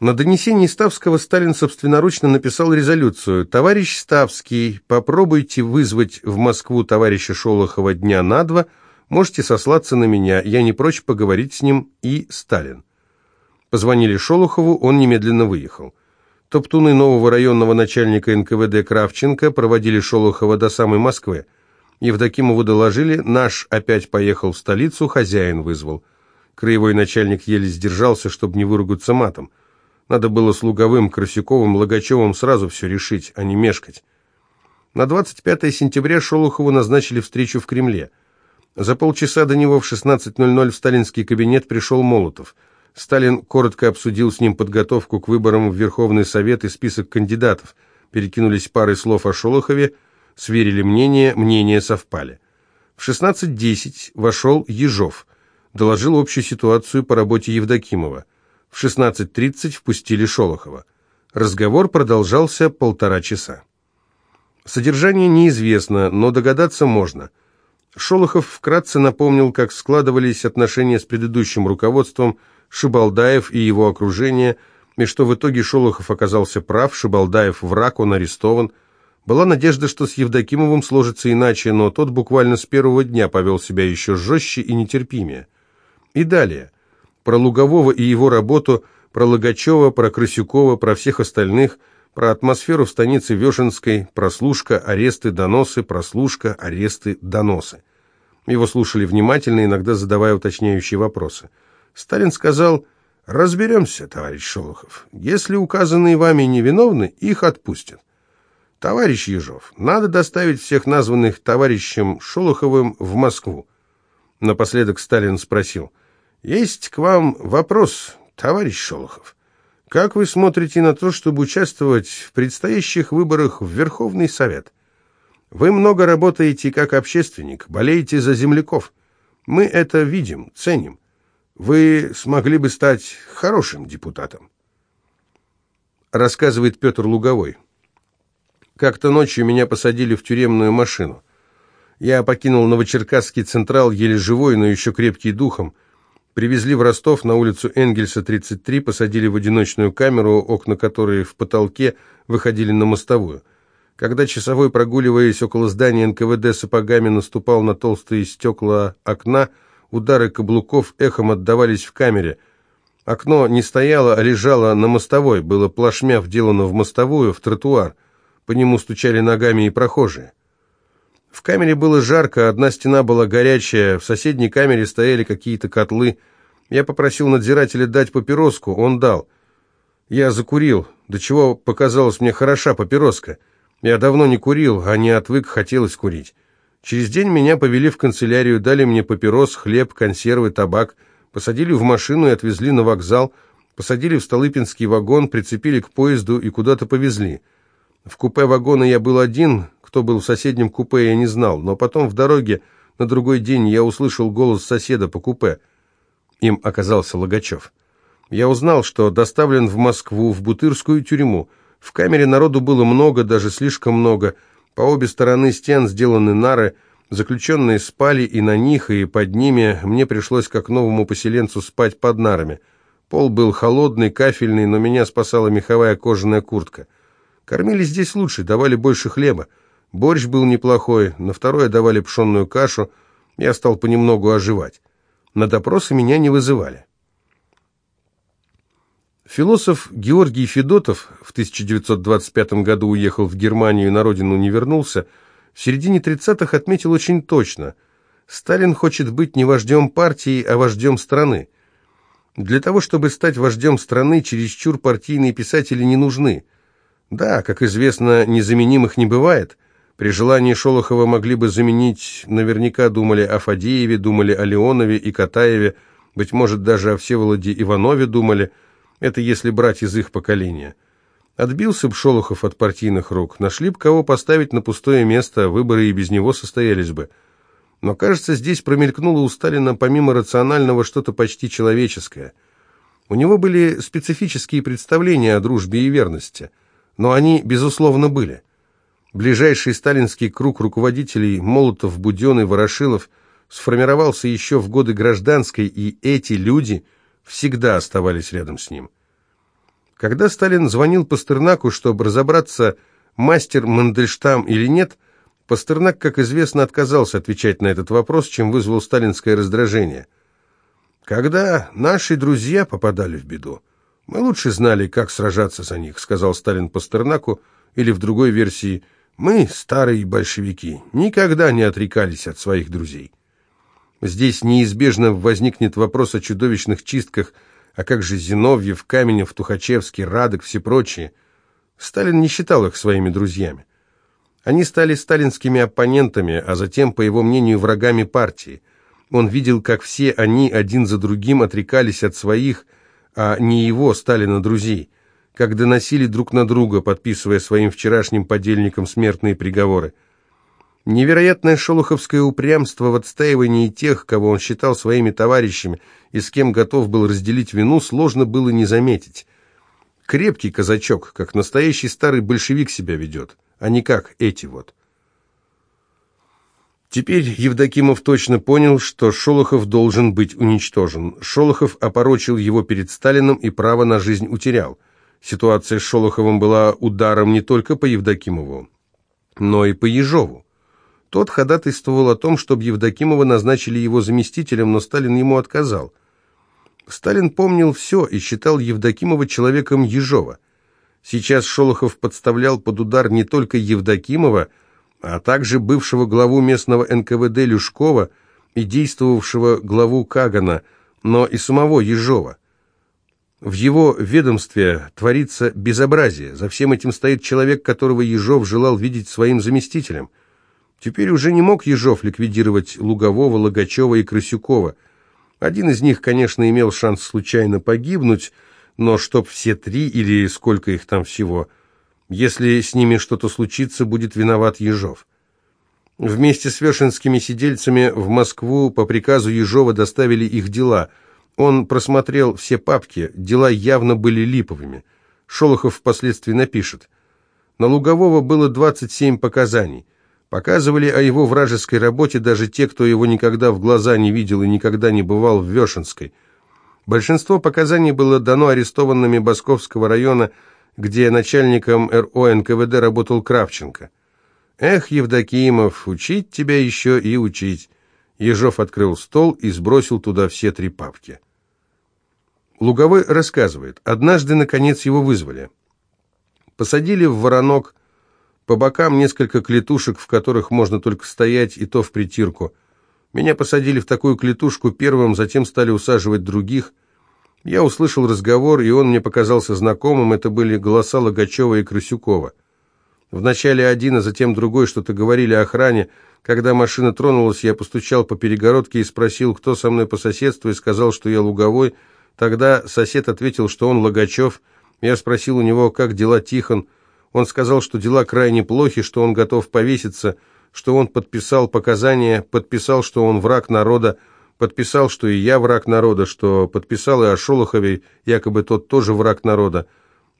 На донесении Ставского Сталин собственноручно написал резолюцию «Товарищ Ставский, попробуйте вызвать в Москву товарища Шолохова дня на два, можете сослаться на меня, я не прочь поговорить с ним и Сталин». Позвонили Шолохову, он немедленно выехал. Топтуны нового районного начальника НКВД Кравченко проводили Шолохова до самой Москвы. Евдокимову доложили, наш опять поехал в столицу, хозяин вызвал. Краевой начальник еле сдержался, чтобы не выругаться матом. Надо было с Луговым, Красюковым, Логачевым сразу все решить, а не мешкать. На 25 сентября Шолохову назначили встречу в Кремле. За полчаса до него в 16.00 в сталинский кабинет пришел Молотов – Сталин коротко обсудил с ним подготовку к выборам в Верховный Совет и список кандидатов. Перекинулись парой слов о Шолохове, сверили мнения, мнения совпали. В 16.10 вошел Ежов, доложил общую ситуацию по работе Евдокимова. В 16.30 впустили Шолохова. Разговор продолжался полтора часа. Содержание неизвестно, но догадаться можно. Шолохов вкратце напомнил, как складывались отношения с предыдущим руководством – Шибалдаев и его окружение, и что в итоге Шолохов оказался прав, Шибалдаев враг, он арестован. Была надежда, что с Евдокимовым сложится иначе, но тот буквально с первого дня повел себя еще жестче и нетерпимее. И далее. Про Лугового и его работу, про Логачева, про Крысюкова, про всех остальных, про атмосферу в станице Вешенской, прослушка, аресты, доносы, прослушка, аресты, доносы. Его слушали внимательно, иногда задавая уточняющие вопросы. Сталин сказал, «Разберемся, товарищ Шолохов. Если указанные вами невиновны, их отпустят. Товарищ Ежов, надо доставить всех названных товарищем Шолоховым в Москву». Напоследок Сталин спросил, «Есть к вам вопрос, товарищ Шолохов. Как вы смотрите на то, чтобы участвовать в предстоящих выборах в Верховный Совет? Вы много работаете как общественник, болеете за земляков. Мы это видим, ценим вы смогли бы стать хорошим депутатом. Рассказывает Петр Луговой. Как-то ночью меня посадили в тюремную машину. Я покинул Новочеркасский Централ, еле живой, но еще крепкий духом. Привезли в Ростов на улицу Энгельса, 33, посадили в одиночную камеру, окна которой в потолке выходили на мостовую. Когда часовой, прогуливаясь около здания НКВД сапогами, наступал на толстые стекла окна, Удары каблуков эхом отдавались в камере. Окно не стояло, а лежало на мостовой, было плашмя вделано в мостовую, в тротуар. По нему стучали ногами и прохожие. В камере было жарко, одна стена была горячая, в соседней камере стояли какие-то котлы. Я попросил надзирателя дать папироску, он дал. Я закурил, до чего показалась мне хороша папироска. Я давно не курил, а не отвык, хотелось курить. Через день меня повели в канцелярию, дали мне папирос, хлеб, консервы, табак, посадили в машину и отвезли на вокзал, посадили в Столыпинский вагон, прицепили к поезду и куда-то повезли. В купе вагона я был один, кто был в соседнем купе, я не знал, но потом в дороге на другой день я услышал голос соседа по купе. Им оказался Логачев. Я узнал, что доставлен в Москву, в Бутырскую тюрьму. В камере народу было много, даже слишком много – по обе стороны стен сделаны нары, заключенные спали и на них, и под ними. Мне пришлось, как новому поселенцу, спать под нарами. Пол был холодный, кафельный, но меня спасала меховая кожаная куртка. Кормили здесь лучше, давали больше хлеба. Борщ был неплохой, на второе давали пшенную кашу. Я стал понемногу оживать. На допросы меня не вызывали. Философ Георгий Федотов в 1925 году уехал в Германию и на родину не вернулся. В середине 30-х отметил очень точно. Сталин хочет быть не вождем партии, а вождем страны. Для того, чтобы стать вождем страны, чересчур партийные писатели не нужны. Да, как известно, незаменимых не бывает. При желании Шолохова могли бы заменить, наверняка думали о Фадееве, думали о Леонове и Катаеве, быть может, даже о Всеволоде Иванове думали – это если брать из их поколения. Отбился б Шолохов от партийных рук, нашли б кого поставить на пустое место, выборы и без него состоялись бы. Но, кажется, здесь промелькнуло у Сталина помимо рационального что-то почти человеческое. У него были специфические представления о дружбе и верности, но они, безусловно, были. Ближайший сталинский круг руководителей Молотов, Буденный, Ворошилов сформировался еще в годы гражданской, и эти люди – всегда оставались рядом с ним. Когда Сталин звонил Пастернаку, чтобы разобраться, мастер Мандельштам или нет, Пастернак, как известно, отказался отвечать на этот вопрос, чем вызвал сталинское раздражение. «Когда наши друзья попадали в беду, мы лучше знали, как сражаться за них», сказал Сталин Пастернаку, или в другой версии «Мы, старые большевики, никогда не отрекались от своих друзей». Здесь неизбежно возникнет вопрос о чудовищных чистках, а как же Зиновьев, Каменев, Тухачевский, Радок, все прочие. Сталин не считал их своими друзьями. Они стали сталинскими оппонентами, а затем, по его мнению, врагами партии. Он видел, как все они один за другим отрекались от своих, а не его, Сталина, друзей, как доносили друг на друга, подписывая своим вчерашним подельникам смертные приговоры. Невероятное шолоховское упрямство в отстаивании тех, кого он считал своими товарищами и с кем готов был разделить вину, сложно было не заметить. Крепкий казачок, как настоящий старый большевик себя ведет, а не как эти вот. Теперь Евдокимов точно понял, что Шолохов должен быть уничтожен. Шолохов опорочил его перед Сталином и право на жизнь утерял. Ситуация с Шолоховым была ударом не только по Евдокимову, но и по Ежову. Тот ходатайствовал о том, чтобы Евдокимова назначили его заместителем, но Сталин ему отказал. Сталин помнил все и считал Евдокимова человеком Ежова. Сейчас Шолохов подставлял под удар не только Евдокимова, а также бывшего главу местного НКВД Люшкова и действовавшего главу Кагана, но и самого Ежова. В его ведомстве творится безобразие. За всем этим стоит человек, которого Ежов желал видеть своим заместителем – Теперь уже не мог Ежов ликвидировать Лугового, Логачева и Красюкова. Один из них, конечно, имел шанс случайно погибнуть, но чтоб все три или сколько их там всего, если с ними что-то случится, будет виноват Ежов. Вместе с вершинскими сидельцами в Москву по приказу Ежова доставили их дела. Он просмотрел все папки, дела явно были липовыми. Шолохов впоследствии напишет. На Лугового было 27 показаний. Показывали о его вражеской работе даже те, кто его никогда в глаза не видел и никогда не бывал в Вешенской. Большинство показаний было дано арестованными Басковского района, где начальником РО НКВД работал Кравченко. «Эх, Евдокимов, учить тебя еще и учить!» Ежов открыл стол и сбросил туда все три папки. Луговой рассказывает. Однажды, наконец, его вызвали. Посадили в воронок, по бокам несколько клетушек, в которых можно только стоять, и то в притирку. Меня посадили в такую клетушку первым, затем стали усаживать других. Я услышал разговор, и он мне показался знакомым. Это были голоса Логачева и Красюкова. Вначале один, а затем другой что-то говорили охране. Когда машина тронулась, я постучал по перегородке и спросил, кто со мной по соседству, и сказал, что я Луговой. Тогда сосед ответил, что он Логачев. Я спросил у него, как дела Тихон. Он сказал, что дела крайне плохи, что он готов повеситься, что он подписал показания, подписал, что он враг народа, подписал, что и я враг народа, что подписал и о Шолохове, якобы тот тоже враг народа.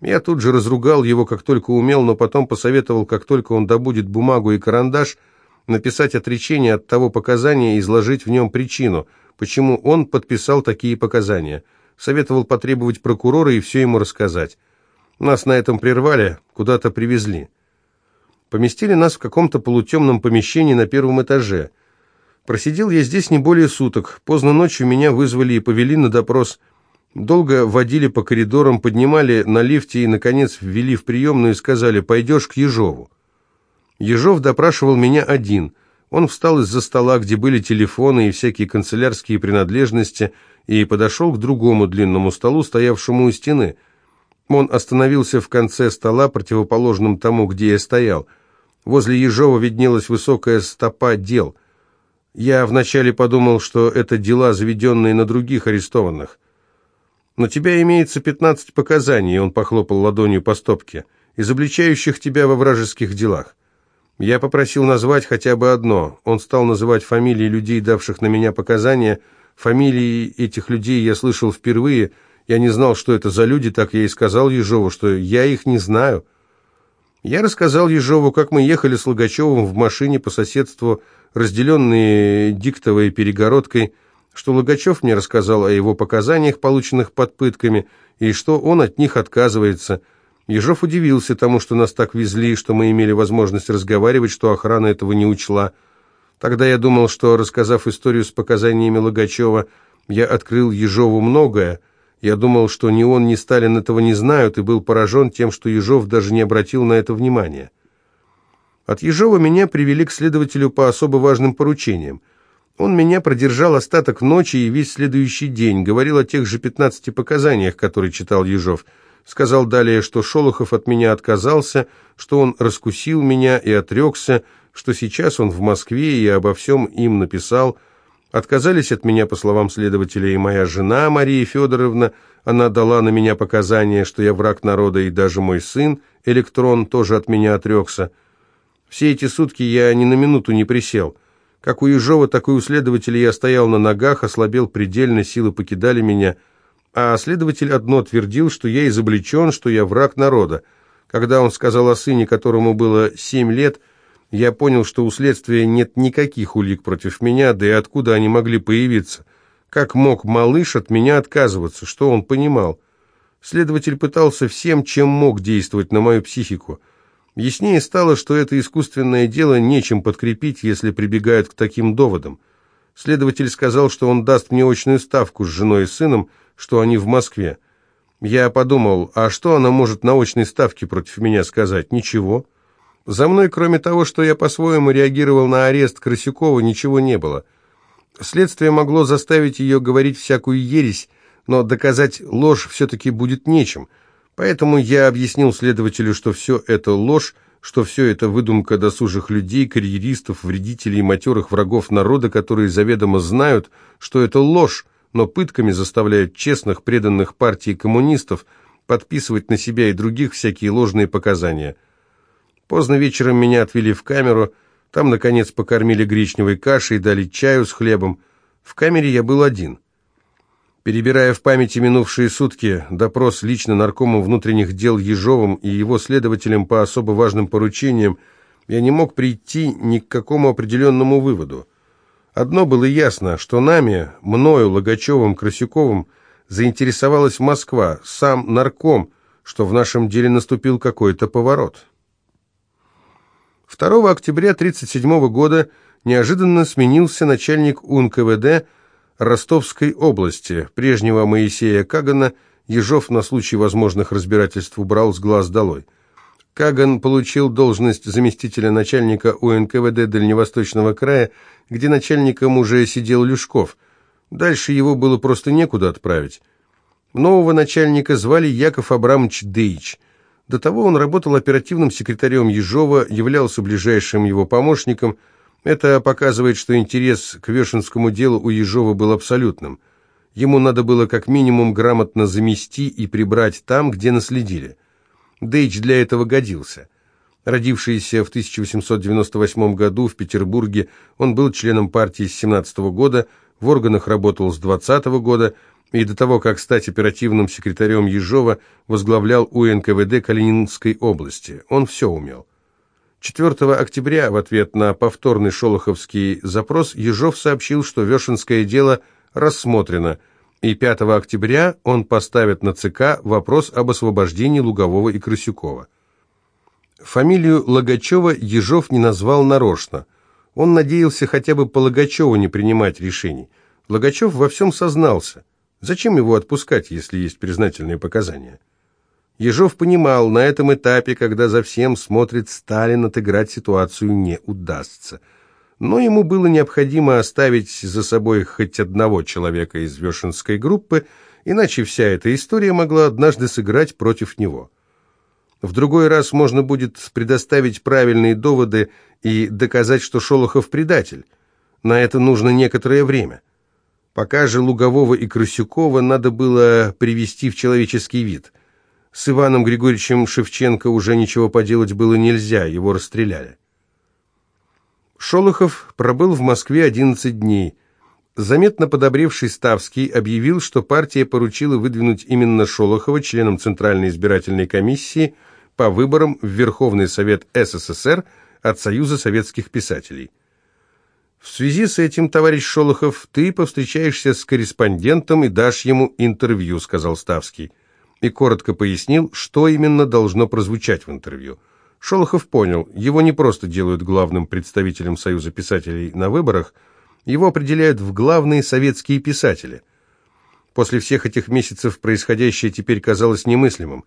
Я тут же разругал его, как только умел, но потом посоветовал, как только он добудет бумагу и карандаш, написать отречение от того показания и изложить в нем причину, почему он подписал такие показания. Советовал потребовать прокурора и все ему рассказать. Нас на этом прервали, куда-то привезли. Поместили нас в каком-то полутемном помещении на первом этаже. Просидел я здесь не более суток. Поздно ночью меня вызвали и повели на допрос. Долго водили по коридорам, поднимали на лифте и, наконец, ввели в приемную и сказали «пойдешь к Ежову». Ежов допрашивал меня один. Он встал из-за стола, где были телефоны и всякие канцелярские принадлежности, и подошел к другому длинному столу, стоявшему у стены – он остановился в конце стола, противоположном тому, где я стоял. Возле Ежова виднелась высокая стопа дел. Я вначале подумал, что это дела, заведенные на других арестованных. «На тебя имеется пятнадцать показаний», — он похлопал ладонью по стопке, «изобличающих тебя во вражеских делах. Я попросил назвать хотя бы одно. Он стал называть фамилии людей, давших на меня показания. Фамилии этих людей я слышал впервые — я не знал, что это за люди, так я и сказал Ежову, что я их не знаю. Я рассказал Ежову, как мы ехали с Логачевым в машине по соседству, разделенные диктовой перегородкой, что Логачев мне рассказал о его показаниях, полученных под пытками, и что он от них отказывается. Ежов удивился тому, что нас так везли, что мы имели возможность разговаривать, что охрана этого не учла. Тогда я думал, что, рассказав историю с показаниями Логачева, я открыл Ежову многое. Я думал, что ни он, ни Сталин этого не знают, и был поражен тем, что Ежов даже не обратил на это внимания. От Ежова меня привели к следователю по особо важным поручениям. Он меня продержал остаток ночи и весь следующий день, говорил о тех же 15 показаниях, которые читал Ежов. Сказал далее, что Шолохов от меня отказался, что он раскусил меня и отрекся, что сейчас он в Москве и обо всем им написал. Отказались от меня, по словам следователя, и моя жена Мария Федоровна. Она дала на меня показания, что я враг народа, и даже мой сын, Электрон, тоже от меня отрекся. Все эти сутки я ни на минуту не присел. Как у Ежова, так и у следователя я стоял на ногах, ослабел предельно, силы покидали меня. А следователь одно твердил, что я изобличен, что я враг народа. Когда он сказал о сыне, которому было семь лет, я понял, что у следствия нет никаких улик против меня, да и откуда они могли появиться. Как мог малыш от меня отказываться, что он понимал? Следователь пытался всем, чем мог действовать на мою психику. Яснее стало, что это искусственное дело нечем подкрепить, если прибегают к таким доводам. Следователь сказал, что он даст мне очную ставку с женой и сыном, что они в Москве. Я подумал, а что она может на очной ставке против меня сказать? Ничего. За мной, кроме того, что я по-своему реагировал на арест Красюкова, ничего не было. Следствие могло заставить ее говорить всякую ересь, но доказать ложь все-таки будет нечем – Поэтому я объяснил следователю, что все это ложь, что все это выдумка досужих людей, карьеристов, вредителей, матерых врагов народа, которые заведомо знают, что это ложь, но пытками заставляют честных, преданных партии коммунистов подписывать на себя и других всякие ложные показания. Поздно вечером меня отвели в камеру, там, наконец, покормили гречневой кашей, дали чаю с хлебом. В камере я был один. Перебирая в памяти минувшие сутки, допрос лично наркому внутренних дел Ежовым и его следователям по особо важным поручениям, я не мог прийти ни к какому определенному выводу. Одно было ясно, что нами, мною, Логачевым, Красюковым, заинтересовалась Москва, сам нарком, что в нашем деле наступил какой-то поворот. 2 октября 1937 года неожиданно сменился начальник УНКВД Ростовской области. Прежнего Моисея Кагана Ежов на случай возможных разбирательств убрал с глаз долой. Каган получил должность заместителя начальника УНКВД Дальневосточного края, где начальником уже сидел Люшков. Дальше его было просто некуда отправить. Нового начальника звали Яков Абрамович Дейч. До того он работал оперативным секретарем Ежова, являлся ближайшим его помощником – это показывает, что интерес к Вешенскому делу у Ежова был абсолютным. Ему надо было как минимум грамотно замести и прибрать там, где наследили. Дейч для этого годился. Родившийся в 1898 году в Петербурге, он был членом партии с 17 года, в органах работал с 20 года, и до того, как стать оперативным секретарем Ежова, возглавлял УНКВД Калининской области. Он все умел. 4 октября в ответ на повторный шолоховский запрос Ежов сообщил, что Вешенское дело рассмотрено, и 5 октября он поставит на ЦК вопрос об освобождении Лугового и Крысюкова. Фамилию Логачева Ежов не назвал нарочно. Он надеялся хотя бы по Логачеву не принимать решений. Логачев во всем сознался. Зачем его отпускать, если есть признательные показания? Ежов понимал, на этом этапе, когда за всем смотрит Сталин, отыграть ситуацию не удастся. Но ему было необходимо оставить за собой хоть одного человека из Вешенской группы, иначе вся эта история могла однажды сыграть против него. В другой раз можно будет предоставить правильные доводы и доказать, что Шолохов предатель. На это нужно некоторое время. Пока же Лугового и Крысюкова надо было привести в человеческий вид – с Иваном Григорьевичем Шевченко уже ничего поделать было нельзя, его расстреляли. Шолохов пробыл в Москве 11 дней. Заметно подобревший Ставский объявил, что партия поручила выдвинуть именно Шолохова членом Центральной избирательной комиссии по выборам в Верховный Совет СССР от Союза советских писателей. В связи с этим, товарищ Шолохов, ты повстречаешься с корреспондентом и дашь ему интервью, сказал Ставский. И коротко пояснил, что именно должно прозвучать в интервью. Шолохов понял, его не просто делают главным представителем Союза писателей на выборах, его определяют в главные советские писатели. После всех этих месяцев происходящее теперь казалось немыслимым,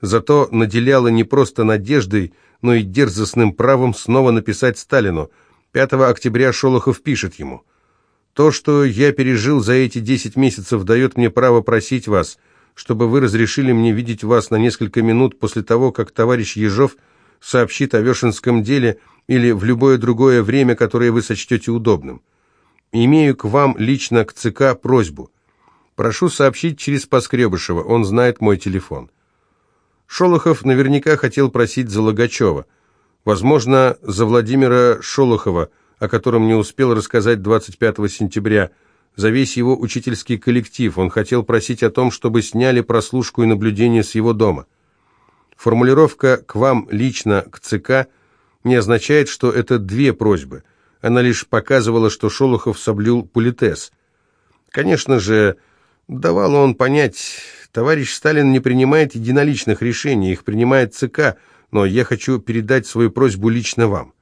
зато наделяло не просто надеждой, но и дерзостным правом снова написать Сталину. 5 октября Шолохов пишет ему «То, что я пережил за эти 10 месяцев, дает мне право просить вас, чтобы вы разрешили мне видеть вас на несколько минут после того, как товарищ Ежов – сообщит о Вешенском деле или в любое другое время, которое вы сочтете удобным. Имею к вам лично к ЦК просьбу. Прошу сообщить через Поскребышева, он знает мой телефон. Шолохов наверняка хотел просить за Логачева. Возможно, за Владимира Шолохова, о котором не успел рассказать 25 сентября, за весь его учительский коллектив. Он хотел просить о том, чтобы сняли прослушку и наблюдение с его дома. Формулировка «к вам лично, к ЦК» не означает, что это две просьбы. Она лишь показывала, что Шолохов соблюл политез. Конечно же, давал он понять, товарищ Сталин не принимает единоличных решений, их принимает ЦК, но я хочу передать свою просьбу лично вам.